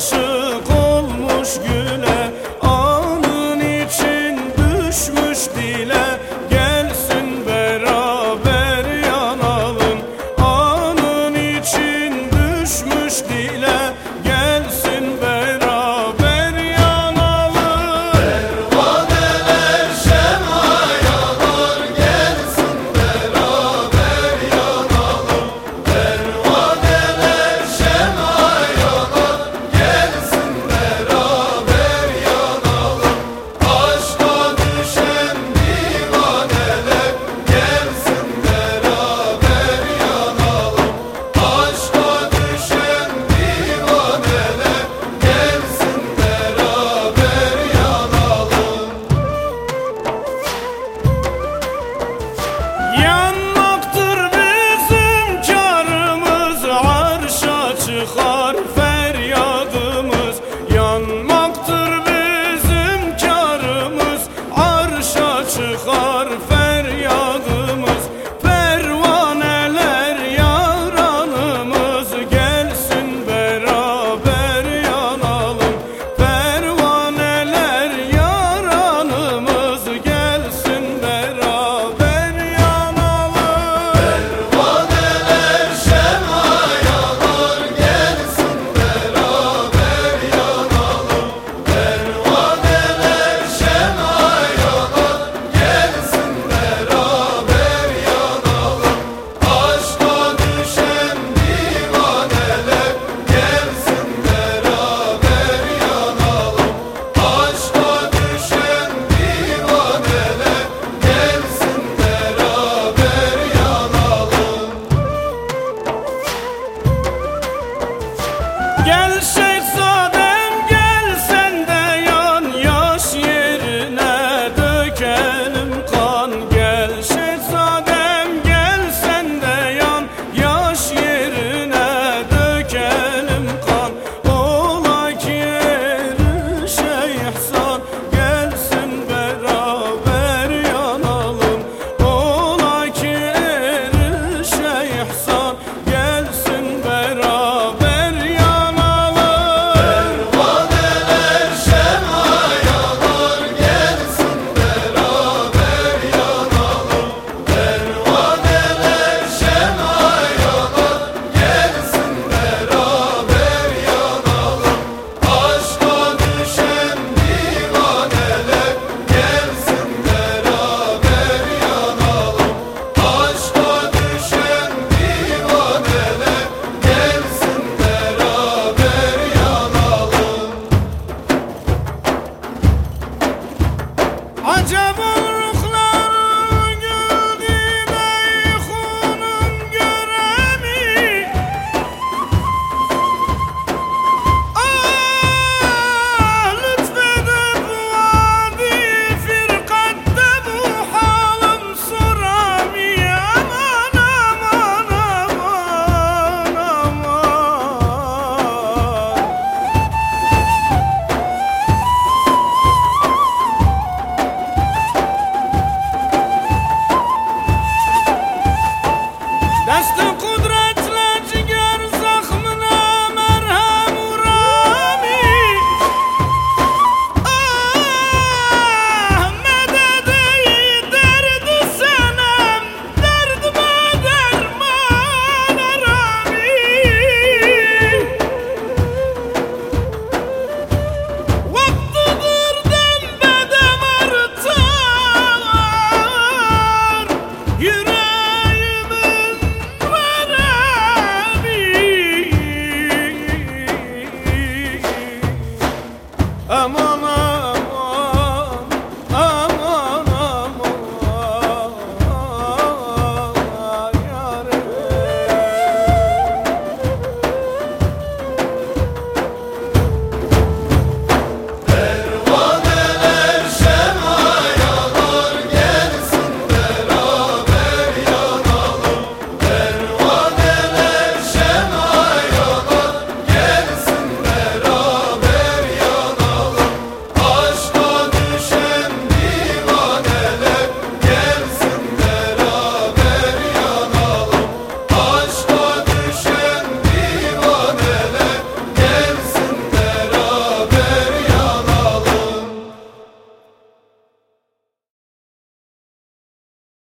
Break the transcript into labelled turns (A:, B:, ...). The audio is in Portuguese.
A: aşık de amor.